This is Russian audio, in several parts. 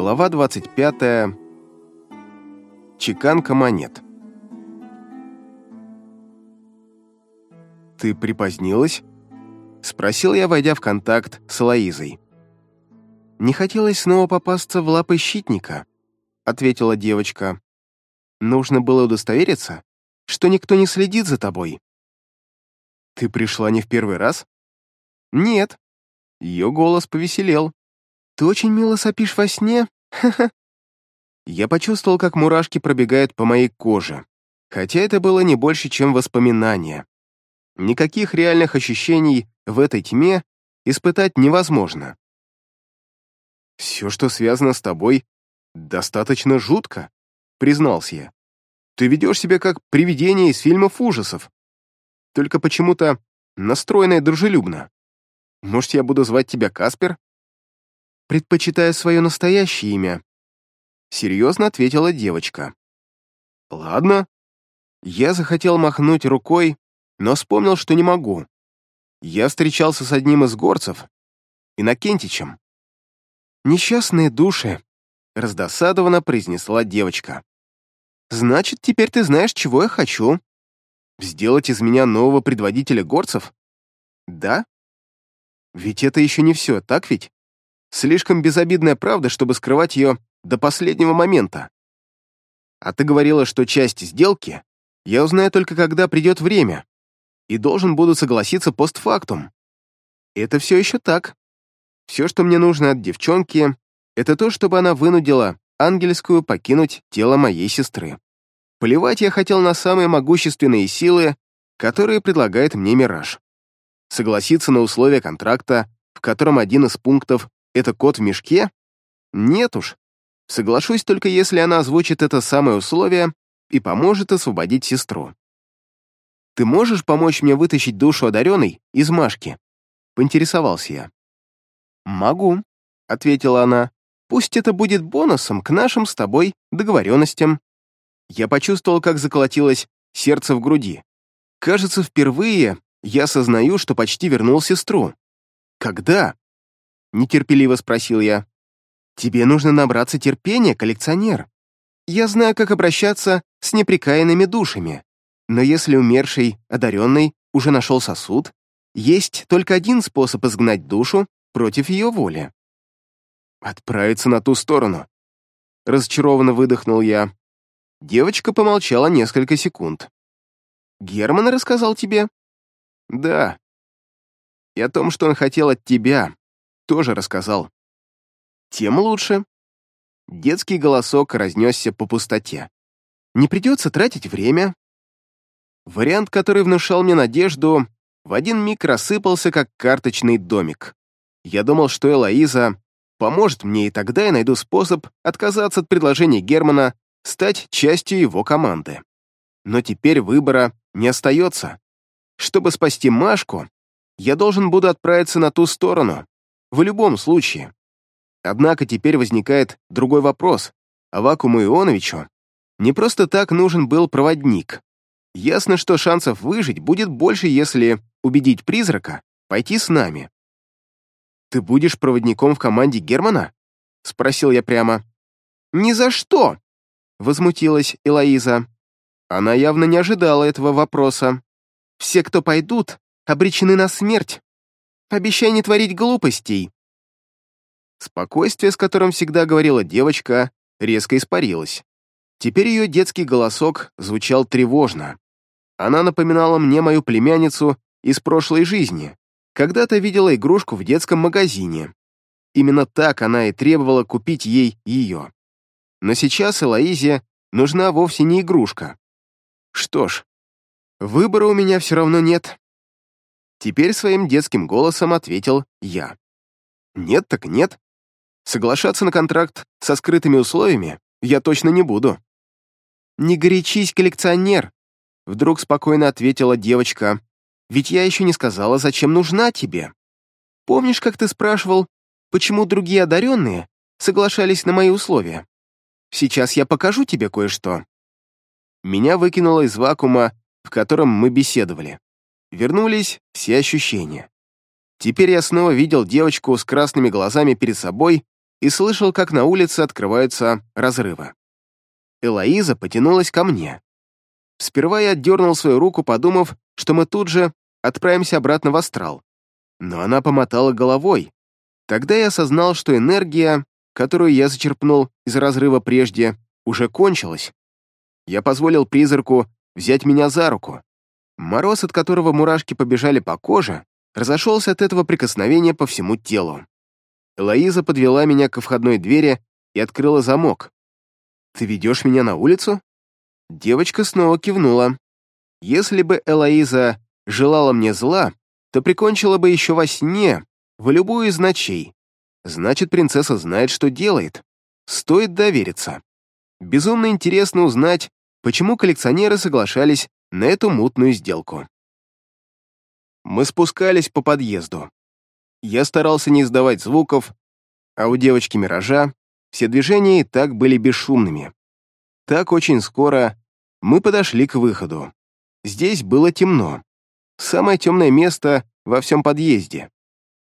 Глава 25. Чеканка монет. «Ты припозднилась?» — спросил я, войдя в контакт с Лоизой. «Не хотелось снова попасться в лапы щитника», — ответила девочка. «Нужно было удостовериться, что никто не следит за тобой». «Ты пришла не в первый раз?» «Нет». Ее голос повеселел. «Ты очень мило сопишь во сне? Ха-ха!» Я почувствовал, как мурашки пробегают по моей коже, хотя это было не больше, чем воспоминание. Никаких реальных ощущений в этой тьме испытать невозможно. «Все, что связано с тобой, достаточно жутко», — признался я. «Ты ведешь себя как привидение из фильмов ужасов, только почему-то настроенное дружелюбно. Может, я буду звать тебя Каспер?» Предпочитаю свое настоящее имя», — серьезно ответила девочка. «Ладно». Я захотел махнуть рукой, но вспомнил, что не могу. Я встречался с одним из горцев, Иннокентичем. «Несчастные души», — раздосадованно произнесла девочка. «Значит, теперь ты знаешь, чего я хочу. Сделать из меня нового предводителя горцев? Да? Ведь это еще не все, так ведь?» Слишком безобидная правда, чтобы скрывать ее до последнего момента. А ты говорила, что часть сделки я узнаю только когда придет время, и должен буду согласиться постфактум. Это все еще так. Все, что мне нужно от девчонки, это то, чтобы она вынудила ангельскую покинуть тело моей сестры. Плевать я хотел на самые могущественные силы, которые предлагает мне Мираж. Согласиться на условия контракта, в котором один из пунктов это кот в мешке? Нет уж. Соглашусь только если она озвучит это самое условие и поможет освободить сестру. «Ты можешь помочь мне вытащить душу одаренной из Машки?» — поинтересовался я. «Могу», — ответила она. «Пусть это будет бонусом к нашим с тобой договоренностям». Я почувствовал, как заколотилось сердце в груди. Кажется, впервые я осознаю, что почти вернул сестру. Когда? Нетерпеливо спросил я. «Тебе нужно набраться терпения, коллекционер. Я знаю, как обращаться с неприкаянными душами, но если умерший, одаренный, уже нашел сосуд, есть только один способ изгнать душу против ее воли. Отправиться на ту сторону. Разочарованно выдохнул я. Девочка помолчала несколько секунд. «Герман рассказал тебе?» «Да. И о том, что он хотел от тебя, тоже рассказал. Тем лучше. Детский голосок разнесся по пустоте. Не придется тратить время. Вариант, который внушал мне надежду, в один миг рассыпался, как карточный домик. Я думал, что Элоиза поможет мне, и тогда я найду способ отказаться от предложения Германа стать частью его команды. Но теперь выбора не остается. Чтобы спасти Машку, я должен буду отправиться на ту сторону, в любом случае. Однако теперь возникает другой вопрос. А Вакуму Ионовичу не просто так нужен был проводник. Ясно, что шансов выжить будет больше, если убедить призрака пойти с нами. «Ты будешь проводником в команде Германа?» — спросил я прямо. «Ни за что!» — возмутилась Элоиза. Она явно не ожидала этого вопроса. «Все, кто пойдут, обречены на смерть. Обещай не творить глупостей». Спокойствие, с которым всегда говорила девочка, резко испарилось. Теперь ее детский голосок звучал тревожно. Она напоминала мне мою племянницу из прошлой жизни. Когда-то видела игрушку в детском магазине. Именно так она и требовала купить ей ее. Но сейчас Элоизе нужна вовсе не игрушка. Что ж, выбора у меня все равно нет. Теперь своим детским голосом ответил я. Нет так нет. Соглашаться на контракт со скрытыми условиями я точно не буду. «Не горячись, коллекционер!» Вдруг спокойно ответила девочка. «Ведь я еще не сказала, зачем нужна тебе. Помнишь, как ты спрашивал, почему другие одаренные соглашались на мои условия? Сейчас я покажу тебе кое-что». Меня выкинуло из вакуума, в котором мы беседовали. Вернулись все ощущения. Теперь я снова видел девочку с красными глазами перед собой и слышал, как на улице открываются разрывы. Элоиза потянулась ко мне. Сперва я отдернул свою руку, подумав, что мы тут же отправимся обратно в астрал. Но она помотала головой. Тогда я осознал, что энергия, которую я зачерпнул из разрыва прежде, уже кончилась. Я позволил призраку взять меня за руку. Мороз, от которого мурашки побежали по коже, разошелся от этого прикосновения по всему телу. Элоиза подвела меня к входной двери и открыла замок. «Ты ведешь меня на улицу?» Девочка снова кивнула. Если бы Элоиза желала мне зла, то прикончила бы еще во сне, в любую из ночей. Значит, принцесса знает, что делает. Стоит довериться. Безумно интересно узнать, почему коллекционеры соглашались на эту мутную сделку. Мы спускались по подъезду. Я старался не издавать звуков, а у девочки-миража все движения и так были бесшумными. Так очень скоро мы подошли к выходу. Здесь было темно. Самое темное место во всем подъезде.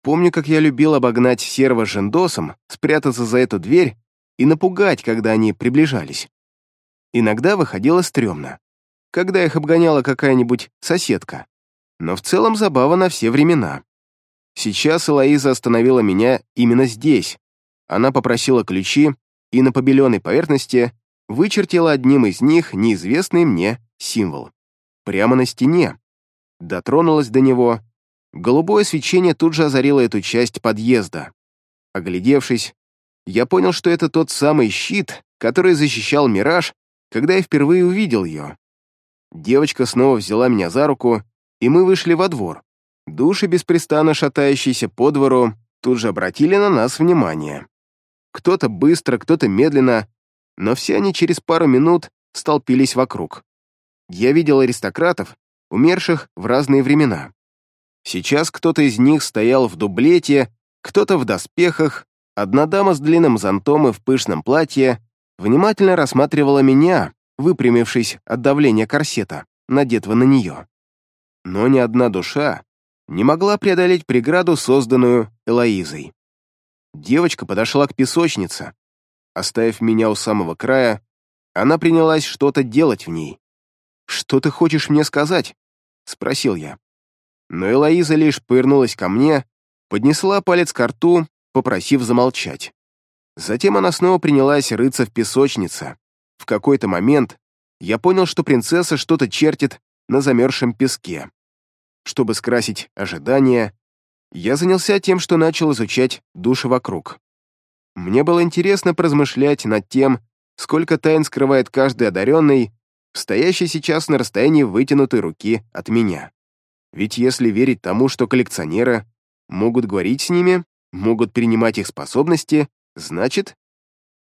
Помню, как я любил обогнать серого жендосом, спрятаться за эту дверь и напугать, когда они приближались. Иногда выходило стрёмно, когда их обгоняла какая-нибудь соседка. Но в целом забава на все времена. Сейчас Элоиза остановила меня именно здесь. Она попросила ключи и на побеленной поверхности вычертила одним из них неизвестный мне символ. Прямо на стене. Дотронулась до него. Голубое свечение тут же озарило эту часть подъезда. Оглядевшись, я понял, что это тот самый щит, который защищал Мираж, когда я впервые увидел ее. Девочка снова взяла меня за руку, и мы вышли во двор. Души, беспрестанно шатающиеся по двору, тут же обратили на нас внимание. Кто-то быстро, кто-то медленно, но все они через пару минут столпились вокруг. Я видел аристократов, умерших в разные времена. Сейчас кто-то из них стоял в дублете, кто-то в доспехах, одна дама с длинным зонтом и в пышном платье внимательно рассматривала меня, выпрямившись от давления корсета, надетого на нее. Но ни одна душа не могла преодолеть преграду, созданную Элоизой. Девочка подошла к песочнице. Оставив меня у самого края, она принялась что-то делать в ней. «Что ты хочешь мне сказать?» — спросил я. Но Элоиза лишь пырнулась ко мне, поднесла палец к рту, попросив замолчать. Затем она снова принялась рыться в песочнице. В какой-то момент я понял, что принцесса что-то чертит на замерзшем песке. Чтобы скрасить ожидания, я занялся тем, что начал изучать души вокруг. Мне было интересно поразмышлять над тем, сколько тайн скрывает каждый одаренный, стоящий сейчас на расстоянии вытянутой руки от меня. Ведь если верить тому, что коллекционеры могут говорить с ними, могут принимать их способности, значит,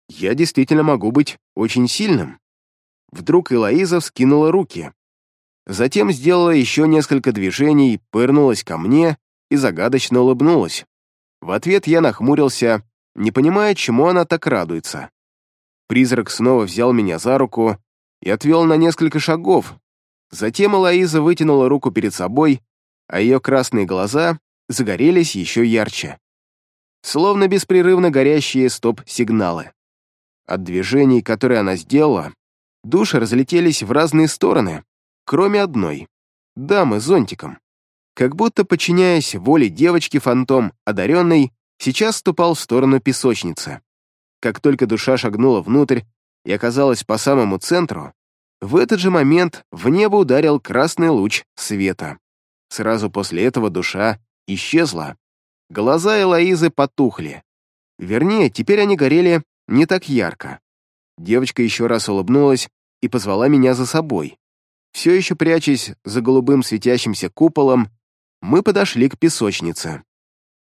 я действительно могу быть очень сильным. Вдруг Элоиза вскинула руки. Затем сделала еще несколько движений, пырнулась ко мне и загадочно улыбнулась. В ответ я нахмурился, не понимая, чему она так радуется. Призрак снова взял меня за руку и отвел на несколько шагов. Затем Элоиза вытянула руку перед собой, а ее красные глаза загорелись еще ярче. Словно беспрерывно горящие стоп-сигналы. От движений, которые она сделала, души разлетелись в разные стороны, кроме одной — дамы с зонтиком. Как будто, подчиняясь воле девочки-фантом, одаренной, сейчас ступал в сторону песочницы. Как только душа шагнула внутрь и оказалась по самому центру, в этот же момент в небо ударил красный луч света. Сразу после этого душа исчезла. Глаза Элоизы потухли. Вернее, теперь они горели не так ярко. Девочка еще раз улыбнулась и позвала меня за собой. Все еще прячась за голубым светящимся куполом, мы подошли к песочнице.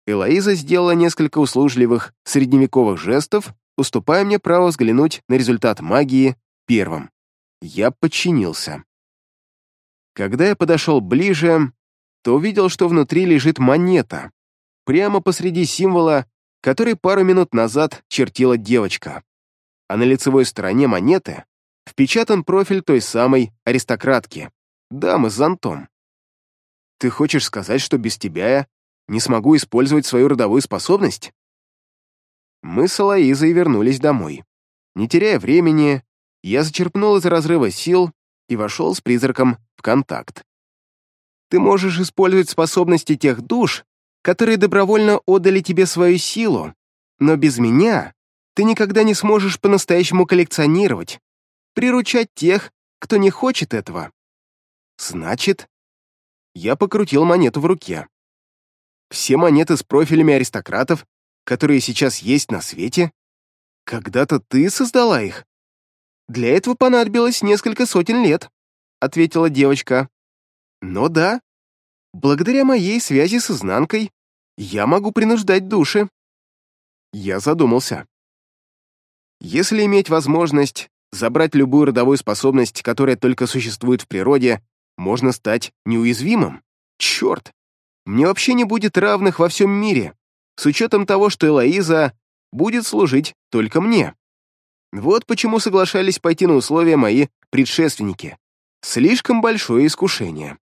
Элоиза сделала несколько услужливых средневековых жестов, уступая мне право взглянуть на результат магии первым. Я подчинился. Когда я подошел ближе, то увидел, что внутри лежит монета, прямо посреди символа, который пару минут назад чертила девочка. А на лицевой стороне монеты впечатан профиль той самой аристократки, дамы с зонтом. Ты хочешь сказать, что без тебя я не смогу использовать свою родовую способность? Мы с Алоизой вернулись домой. Не теряя времени, я зачерпнул из разрыва сил и вошел с призраком в контакт. Ты можешь использовать способности тех душ, которые добровольно отдали тебе свою силу, но без меня ты никогда не сможешь по-настоящему коллекционировать, приручать тех, кто не хочет этого. Значит, я покрутил монету в руке. Все монеты с профилями аристократов, которые сейчас есть на свете, когда-то ты создала их. Для этого понадобилось несколько сотен лет, ответила девочка. Но да, благодаря моей связи с изнанкой я могу принуждать души. Я задумался. Если иметь возможность забрать любую родовую способность, которая только существует в природе, можно стать неуязвимым. Черт! Мне вообще не будет равных во всем мире, с учетом того, что Элоиза будет служить только мне. Вот почему соглашались пойти на условия мои предшественники. Слишком большое искушение.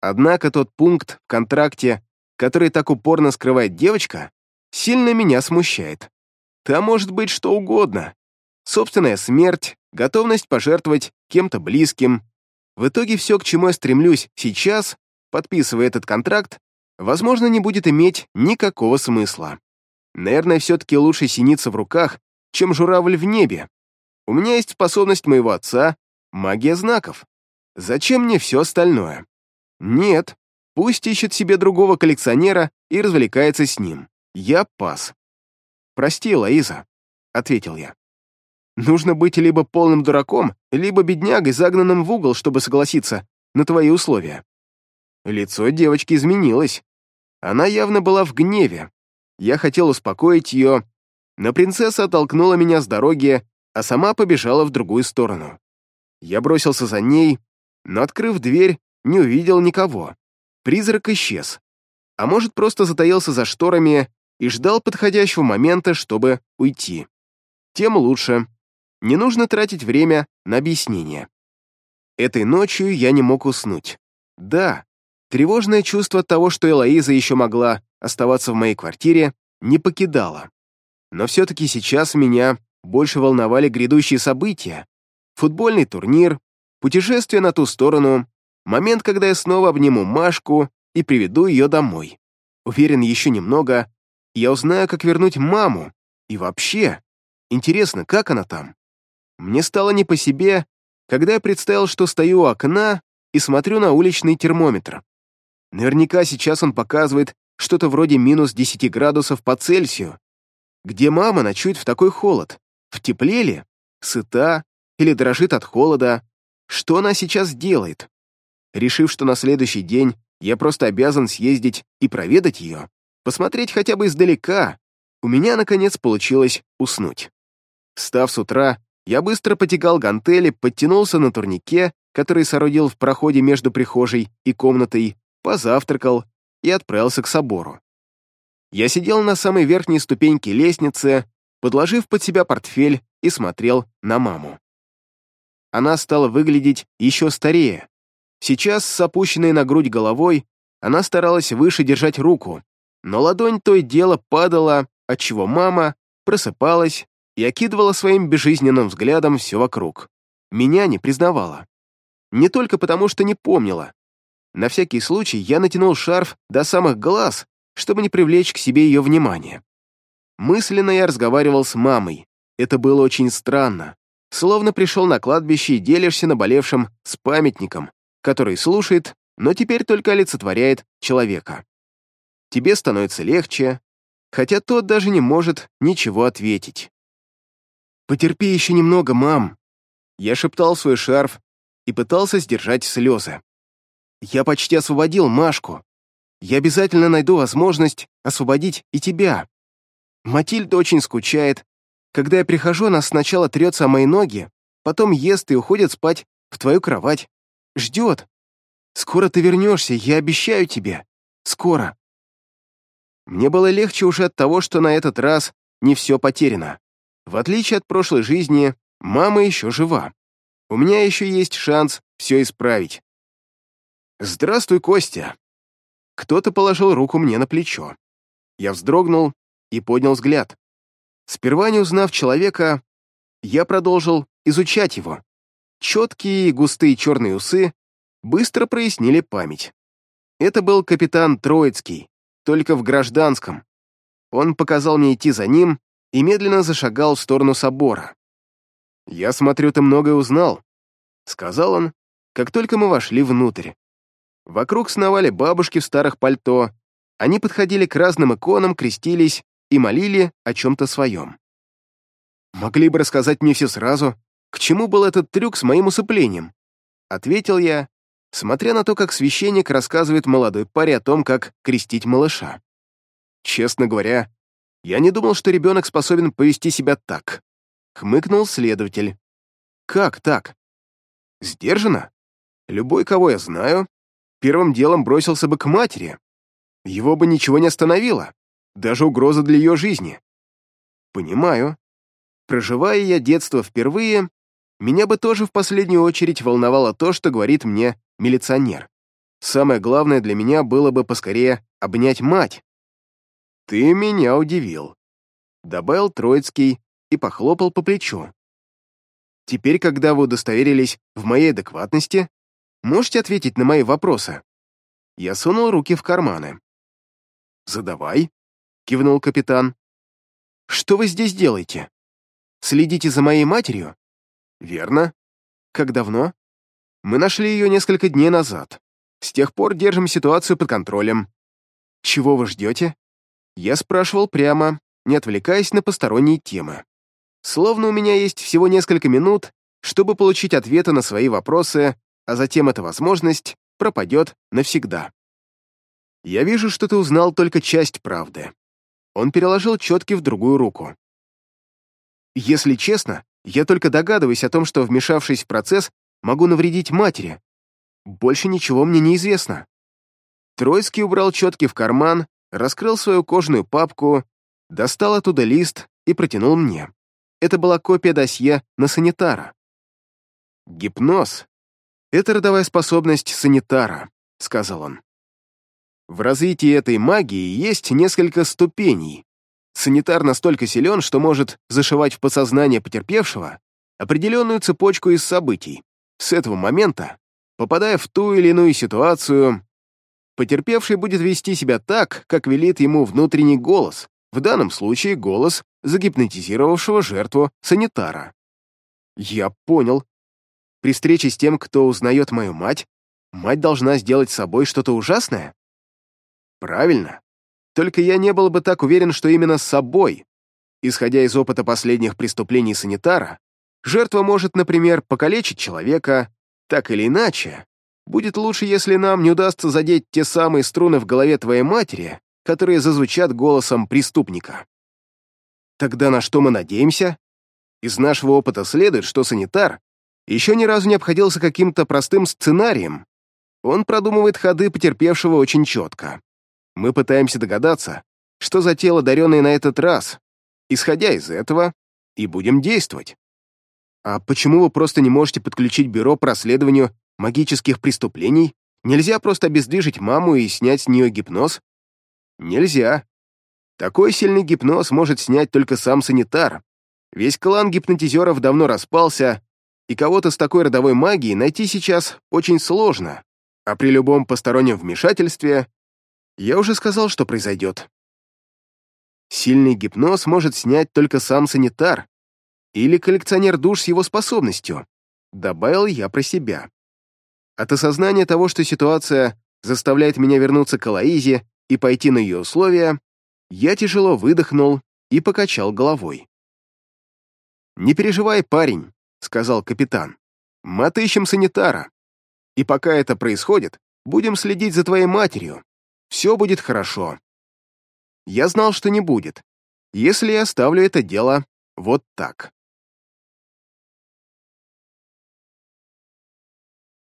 Однако тот пункт в контракте, который так упорно скрывает девочка, сильно меня смущает. Там может быть что угодно. Собственная смерть, готовность пожертвовать кем-то близким. В итоге все, к чему я стремлюсь сейчас, подписывая этот контракт, возможно, не будет иметь никакого смысла. Наверное, все-таки лучше синица в руках, чем журавль в небе. У меня есть способность моего отца — магия знаков. Зачем мне все остальное? Нет, пусть ищет себе другого коллекционера и развлекается с ним. Я пас. «Прости, Лоиза», — ответил я. «Нужно быть либо полным дураком, либо беднягой, загнанным в угол, чтобы согласиться на твои условия». Лицо девочки изменилось. Она явно была в гневе. Я хотел успокоить ее, но принцесса оттолкнула меня с дороги, а сама побежала в другую сторону. Я бросился за ней, но, открыв дверь, не увидел никого. Призрак исчез. А может, просто затаился за шторами и ждал подходящего момента, чтобы уйти. Тем лучше. Не нужно тратить время на объяснение. Этой ночью я не мог уснуть. Да, тревожное чувство того, что Элоиза еще могла оставаться в моей квартире, не покидало. Но все-таки сейчас меня больше волновали грядущие события. Футбольный турнир, путешествие на ту сторону, момент, когда я снова обниму Машку и приведу ее домой. Уверен, еще немного, я узнаю, как вернуть маму. И вообще, интересно, как она там? Мне стало не по себе, когда я представил, что стою у окна и смотрю на уличный термометр. Наверняка сейчас он показывает что-то вроде минус 10 градусов по Цельсию. Где мама ночует в такой холод? В тепле ли? Сыта? Или дрожит от холода? Что она сейчас делает? Решив, что на следующий день я просто обязан съездить и проведать ее, посмотреть хотя бы издалека, у меня, наконец, получилось уснуть. Встав с утра, я быстро потягал гантели, подтянулся на турнике, который соорудил в проходе между прихожей и комнатой, позавтракал и отправился к собору. Я сидел на самой верхней ступеньке лестницы, подложив под себя портфель и смотрел на маму. Она стала выглядеть еще старее. Сейчас, с опущенной на грудь головой, она старалась выше держать руку, но ладонь то и дело падала, отчего мама просыпалась и окидывала своим безжизненным взглядом все вокруг. Меня не признавала. Не только потому, что не помнила. На всякий случай я натянул шарф до самых глаз, чтобы не привлечь к себе ее внимание. Мысленно я разговаривал с мамой. Это было очень странно. Словно пришел на кладбище и делишься наболевшим с памятником, который слушает, но теперь только олицетворяет человека тебе становится легче, хотя тот даже не может ничего ответить. «Потерпи еще немного, мам!» Я шептал свой шарф и пытался сдержать слезы. «Я почти освободил Машку. Я обязательно найду возможность освободить и тебя. Матильда очень скучает. Когда я прихожу, она сначала трется о мои ноги, потом ест и уходит спать в твою кровать. Ждет. Скоро ты вернешься, я обещаю тебе. Скоро. Мне было легче уже от того, что на этот раз не все потеряно. В отличие от прошлой жизни, мама еще жива. У меня еще есть шанс все исправить. «Здравствуй, Костя!» Кто-то положил руку мне на плечо. Я вздрогнул и поднял взгляд. Сперва не узнав человека, я продолжил изучать его. Четкие и густые черные усы быстро прояснили память. Это был капитан Троицкий, только в гражданском. Он показал мне идти за ним и медленно зашагал в сторону собора. «Я смотрю, ты многое узнал», — сказал он, как только мы вошли внутрь. Вокруг сновали бабушки в старых пальто, они подходили к разным иконам, крестились и молили о чем-то своем. «Могли бы рассказать мне все сразу, к чему был этот трюк с моим усыплением?» Ответил я, смотря на то, как священник рассказывает молодой паре о том, как крестить малыша. Честно говоря, я не думал, что ребенок способен повести себя так. Хмыкнул следователь. Как так? Сдержанно? Любой, кого я знаю, первым делом бросился бы к матери. Его бы ничего не остановило, даже угроза для ее жизни. Понимаю. Проживая я детство впервые, меня бы тоже в последнюю очередь волновало то, что говорит мне милиционер. Самое главное для меня было бы поскорее обнять мать. «Ты меня удивил», — добавил Троицкий и похлопал по плечу. «Теперь, когда вы удостоверились в моей адекватности, можете ответить на мои вопросы?» Я сунул руки в карманы. «Задавай», — кивнул капитан. «Что вы здесь делаете? Следите за моей матерью?» «Верно. Как давно?» «Мы нашли ее несколько дней назад. С тех пор держим ситуацию под контролем. Чего вы ждете?» Я спрашивал прямо, не отвлекаясь на посторонние темы. Словно у меня есть всего несколько минут, чтобы получить ответы на свои вопросы, а затем эта возможность пропадет навсегда. Я вижу, что ты узнал только часть правды. Он переложил четки в другую руку. Если честно, я только догадываюсь о том, что, вмешавшись в процесс, могу навредить матери. Больше ничего мне не известно. Тройский убрал четки в карман раскрыл свою кожаную папку, достал оттуда лист и протянул мне. Это была копия досье на санитара. «Гипноз — это родовая способность санитара», — сказал он. В развитии этой магии есть несколько ступеней. Санитар настолько силен, что может зашивать в подсознание потерпевшего определенную цепочку из событий. С этого момента, попадая в ту или иную ситуацию, Потерпевший будет вести себя так, как велит ему внутренний голос, в данном случае голос загипнотизировавшего жертву санитара. Я понял. При встрече с тем, кто узнает мою мать, мать должна сделать с собой что-то ужасное? Правильно. Только я не был бы так уверен, что именно с собой. Исходя из опыта последних преступлений санитара, жертва может, например, покалечить человека, так или иначе, Будет лучше, если нам не удастся задеть те самые струны в голове твоей матери, которые зазвучат голосом преступника. Тогда на что мы надеемся? Из нашего опыта следует, что санитар еще ни разу не обходился каким-то простым сценарием. Он продумывает ходы потерпевшего очень четко. Мы пытаемся догадаться, что за тело даренное на этот раз. Исходя из этого, и будем действовать. А почему вы просто не можете подключить бюро по расследованию магических преступлений? Нельзя просто обездвижить маму и снять с нее гипноз? Нельзя. Такой сильный гипноз может снять только сам санитар. Весь клан гипнотизеров давно распался, и кого-то с такой родовой магией найти сейчас очень сложно. А при любом постороннем вмешательстве я уже сказал, что произойдет. Сильный гипноз может снять только сам санитар или коллекционер душ с его способностью, добавил я про себя. От осознания того, что ситуация заставляет меня вернуться к Алаизе и пойти на ее условия, я тяжело выдохнул и покачал головой. «Не переживай, парень», — сказал капитан. «Мы отыщем санитара. И пока это происходит, будем следить за твоей матерью. Все будет хорошо». Я знал, что не будет, если я оставлю это дело вот так.